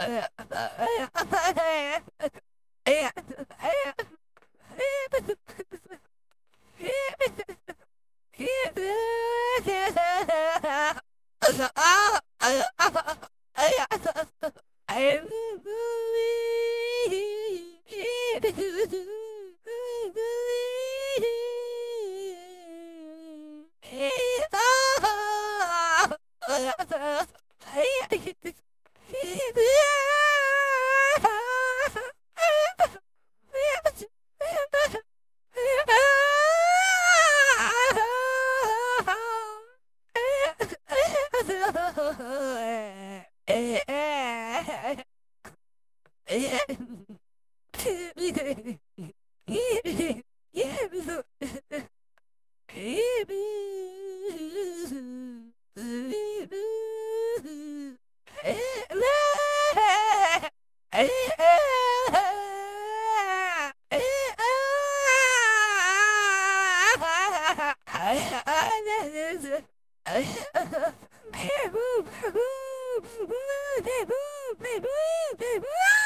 Hey, Baby, boo, boo, boo, boo, boo.